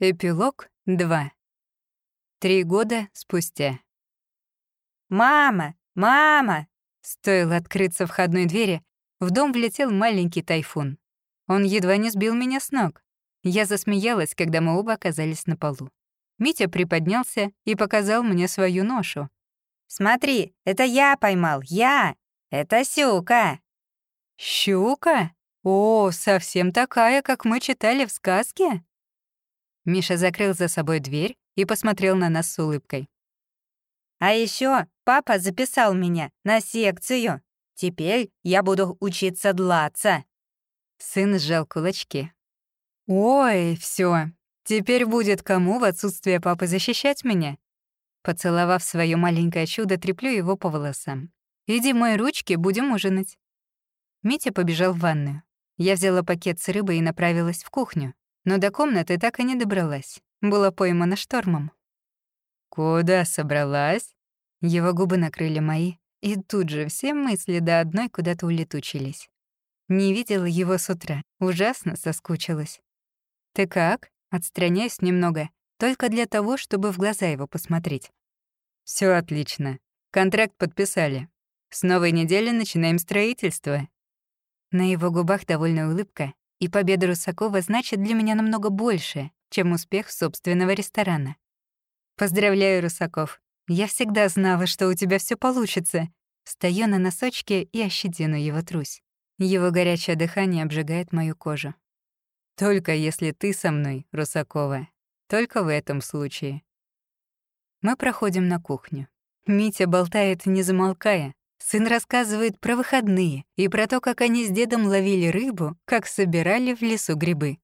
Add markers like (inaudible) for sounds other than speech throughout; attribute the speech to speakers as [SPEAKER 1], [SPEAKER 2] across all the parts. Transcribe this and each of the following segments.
[SPEAKER 1] Эпилог 2. Три года спустя.
[SPEAKER 2] «Мама! Мама!»
[SPEAKER 1] Стоило открыться входной двери, в дом влетел маленький тайфун. Он едва не сбил меня с ног. Я засмеялась, когда мы оба оказались на полу. Митя приподнялся и показал мне свою ношу.
[SPEAKER 2] «Смотри, это я поймал, я! Это щука!»
[SPEAKER 1] «Щука? О, совсем такая, как мы читали в сказке?» Миша закрыл за собой дверь и посмотрел на нас с улыбкой.
[SPEAKER 2] «А еще папа записал меня на секцию. Теперь я буду учиться длаться».
[SPEAKER 1] Сын сжал кулачки. «Ой, все, теперь будет кому в отсутствие папы защищать меня?» Поцеловав свое маленькое чудо, треплю его по волосам. «Иди мой ручки, будем ужинать». Митя побежал в ванную. Я взяла пакет с рыбой и направилась в кухню но до комнаты так и не добралась. Была поймана штормом. «Куда собралась?» Его губы накрыли мои, и тут же все мысли до одной куда-то улетучились. Не видела его с утра, ужасно соскучилась. «Ты как?» Отстраняюсь немного, только для того, чтобы в глаза его посмотреть. Все отлично. Контракт подписали. С новой недели начинаем строительство». На его губах довольная улыбка, и победа Русакова значит для меня намного больше, чем успех собственного ресторана. Поздравляю, Русаков. Я всегда знала, что у тебя все получится. Стою на носочке и ощетину его трусь. Его горячее дыхание обжигает мою кожу. Только если ты со мной, Русакова. Только в этом случае. Мы проходим на кухню. Митя болтает, не замолкая, Сын рассказывает про выходные и про то, как они с дедом ловили рыбу, как собирали в лесу грибы.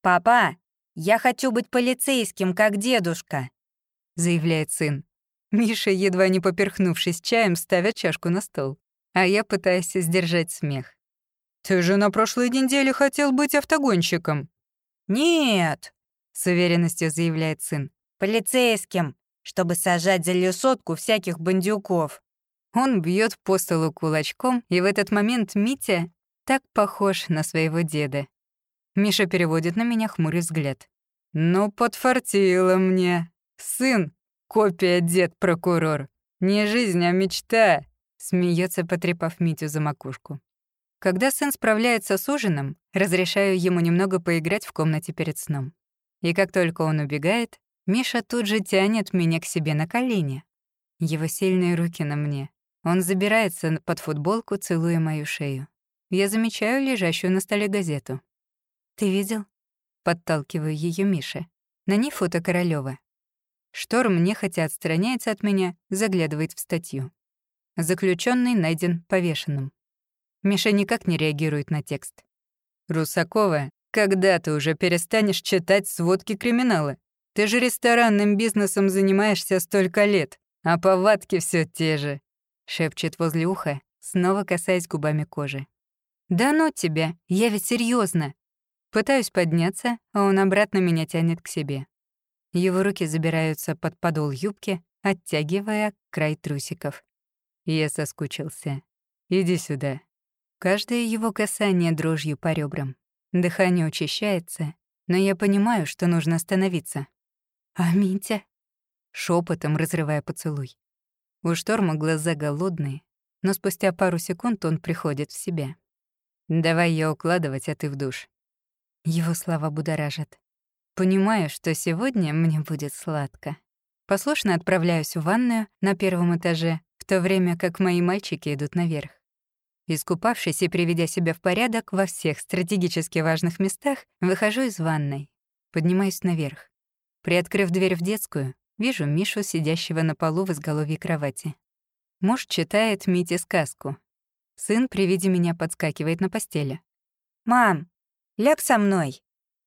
[SPEAKER 2] «Папа, я хочу быть полицейским, как дедушка», —
[SPEAKER 1] заявляет сын. Миша, едва не поперхнувшись чаем, ставит чашку на стол, а я пытаюсь сдержать смех. «Ты же на прошлой неделе хотел быть автогонщиком».
[SPEAKER 2] «Нет», —
[SPEAKER 1] с уверенностью заявляет сын.
[SPEAKER 2] «Полицейским, чтобы сажать за лесотку всяких бандюков».
[SPEAKER 1] Он бьет по столу кулачком, и в этот момент Митя так похож на своего деда. Миша переводит на меня хмурый взгляд. «Ну, подфартило мне. Сын, копия дед-прокурор. Не жизнь, а мечта», — смеется, потрепав Митю за макушку. Когда сын справляется с ужином, разрешаю ему немного поиграть в комнате перед сном. И как только он убегает, Миша тут же тянет меня к себе на колени. Его сильные руки на мне, он забирается под футболку, целуя мою шею. Я замечаю лежащую на столе газету. «Ты видел?» — подталкиваю ее Мише. На ней фото Королёва. Шторм нехотя отстраняется от меня, заглядывает в статью. Заключенный найден повешенным. Миша никак не реагирует на текст. «Русакова, когда ты уже перестанешь читать сводки криминала? Ты же ресторанным бизнесом занимаешься столько лет, а повадки все те же шепчет возле уха, снова касаясь губами кожи. «Да ну тебя, я ведь серьезно. Пытаюсь подняться, а он обратно меня тянет к себе. Его руки забираются под подол юбки, оттягивая край трусиков. Я соскучился. «Иди сюда». Каждое его касание дрожью по ребрам. Дыхание учащается, но я понимаю, что нужно остановиться. «А Митя?» Шепотом разрывая поцелуй. У Шторма глаза голодные, но спустя пару секунд он приходит в себя. «Давай я укладывать, а ты в душ». Его слова будоражат. Понимаю, что сегодня мне будет сладко. Послушно отправляюсь в ванную на первом этаже, в то время как мои мальчики идут наверх. Искупавшись и приведя себя в порядок во всех стратегически важных местах, выхожу из ванной. Поднимаюсь наверх. Приоткрыв дверь в детскую, Вижу Мишу, сидящего на полу в изголовье кровати. Муж читает Мите сказку. Сын при виде меня подскакивает на постели.
[SPEAKER 2] «Мам, ляг со мной!»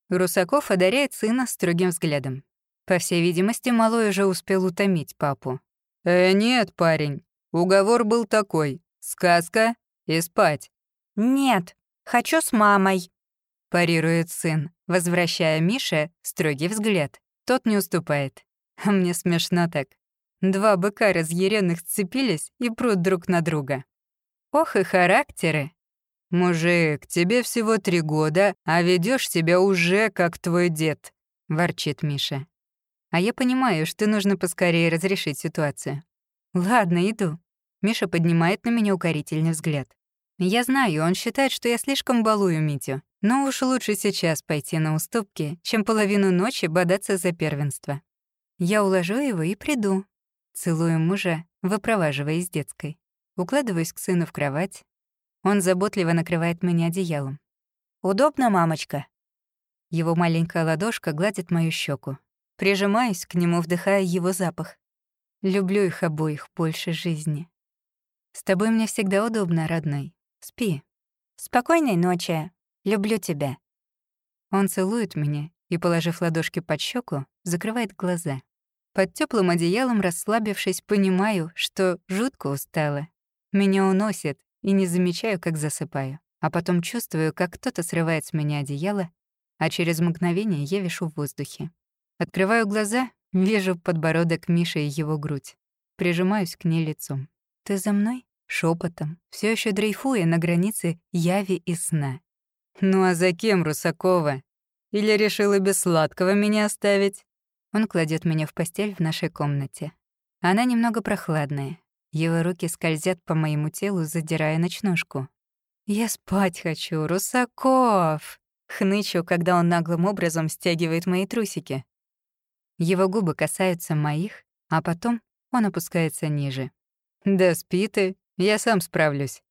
[SPEAKER 1] Русаков одаряет сына строгим взглядом. По всей видимости, малой уже успел утомить папу. «Э, нет, парень. Уговор был такой. Сказка и спать».
[SPEAKER 2] «Нет, хочу с мамой», —
[SPEAKER 1] парирует сын, возвращая Мише строгий взгляд. Тот не уступает. (laughs) Мне смешно так. Два быка разъяренных сцепились и прут друг на друга. Ох и характеры. Мужик, тебе всего три года, а ведешь себя уже как твой дед. — ворчит Миша. А я понимаю, что нужно поскорее разрешить ситуацию. «Ладно, иду». Миша поднимает на меня укорительный взгляд. Я знаю, он считает, что я слишком балую Митю, но уж лучше сейчас пойти на уступки, чем половину ночи бодаться за первенство. Я уложу его и приду. Целую мужа, выпроваживая из детской. Укладываюсь к сыну в кровать. Он заботливо накрывает меня одеялом.
[SPEAKER 2] «Удобно, мамочка?»
[SPEAKER 1] Его маленькая ладошка гладит мою щеку. Прижимаюсь к нему, вдыхая его запах. Люблю их обоих больше жизни. С тобой мне всегда удобно, родной. Спи.
[SPEAKER 2] Спокойной ночи. Люблю тебя.
[SPEAKER 1] Он целует меня и, положив ладошки под щеку, закрывает глаза. Под теплым одеялом, расслабившись, понимаю, что жутко устала. Меня уносит, и не замечаю, как засыпаю. А потом чувствую, как кто-то срывает с меня одеяло, а через мгновение я вишу в воздухе. Открываю глаза, вижу подбородок Миши и его грудь. Прижимаюсь к ней лицом. «Ты за мной?» шепотом, все еще дрейфуя на границе яви и сна. «Ну а за кем, Русакова? Или решила без сладкого меня оставить?» Он кладет меня в постель в нашей комнате. Она немного прохладная. Его руки скользят по моему телу, задирая ночнушку. «Я спать хочу, Русаков!» Хнычу, когда он наглым образом стягивает мои трусики. Его губы касаются моих, а потом он опускается ниже. «Да спи ты, я сам справлюсь.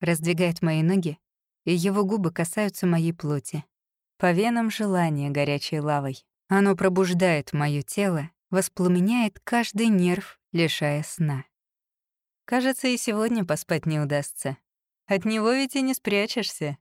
[SPEAKER 1] Раздвигает мои ноги, и его губы касаются моей плоти. По венам желание горячей лавой. Оно пробуждает моё тело, воспламеняет каждый нерв, лишая сна. Кажется, и сегодня поспать не удастся. От него ведь и не спрячешься.